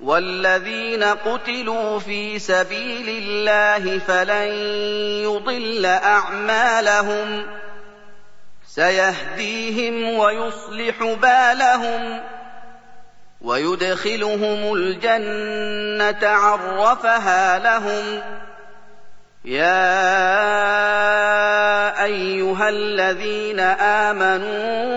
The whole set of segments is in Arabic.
والذين قتلوا في سبيل الله فلن يضل اعمالهم سيهديهم ويصلح بالهم ويدخلهم الجنه عرفها لهم يا ايها الذين امنوا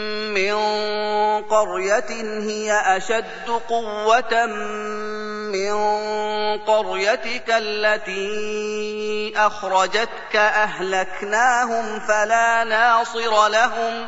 من قرية هي أشد قوة من قريتك التي أخرجتك أهلكناهم فلا ناصر لهم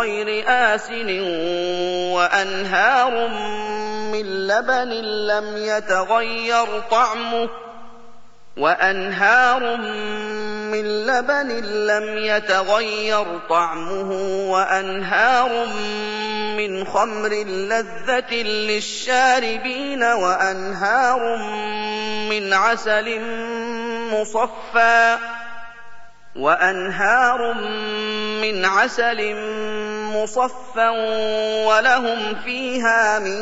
غير آسن وأنهار من لبن لم يتغير طعمه وأنهار من لبن لم يتغير طعمه وأنهار من خمر لذة للشاربين وأنهار من عسل مصفى وأنهار من عسل مصفا ولهم فيها من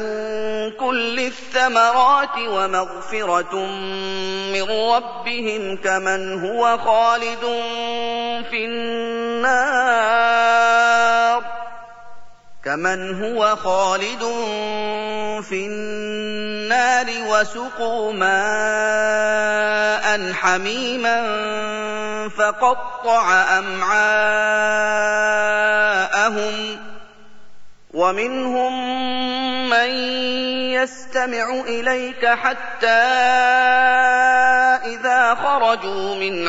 كل الثمرات ومغفرة من ربهم كمن هو خالد في النار. كمن هو خالد في النار وسقوا ماء حميما فقطع امعاءهم ومنهم من يستمع اليك حتى اذا خرجوا من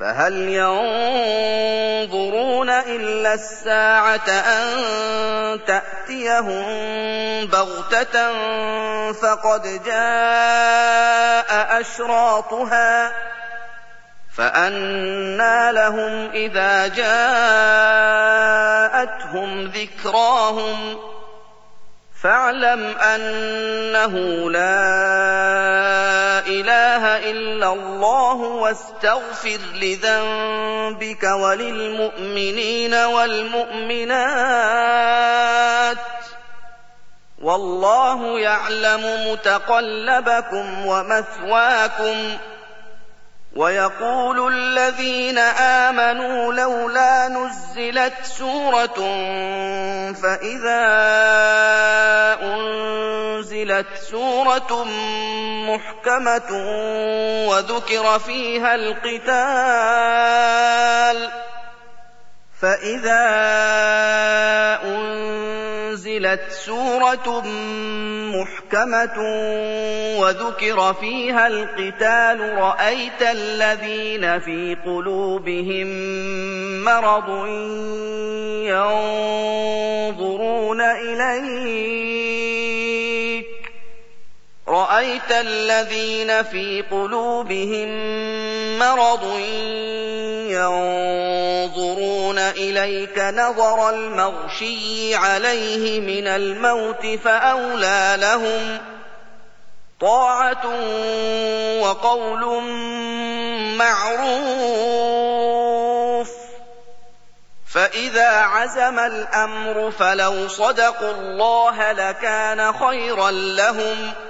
فهل ينظرون إلا الساعة أن تأتيهم بغتة فقد جاء أشراطها فأنى لهم إذا جاءتهم ذكراهم فاعلم أنه لا إله إلا الله واستغفر لذنبك وللمؤمنين والمؤمنات والله يعلم متقلبكم ومثواكم ويقول الذين آمنوا لولا نزلت سورة فإذا أنزلت سورة محكمة وذكر فيها القتال فإذا أنزلت سورة محكمة وذكر فيها القتال رأيت الذين في قلوبهم مرض ينظرون إليك رأيت الذين في قلوبهم مرض ينظرون إليك نظر المغشي عليه من الموت فأولى لهم طاعة وقول معروف فإذا عزم الأمر فلو صدقوا الله لكان خيرا لهم ۖ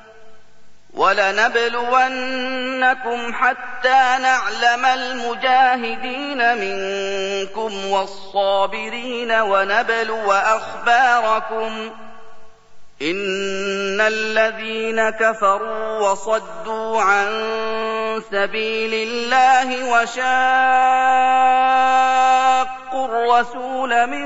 ولنبلونكم حتى نعلم المجاهدين منكم والصابرين ونبلو أخباركم إن الذين كفروا وصدوا عن سبيل الله وشاقوا الرسول من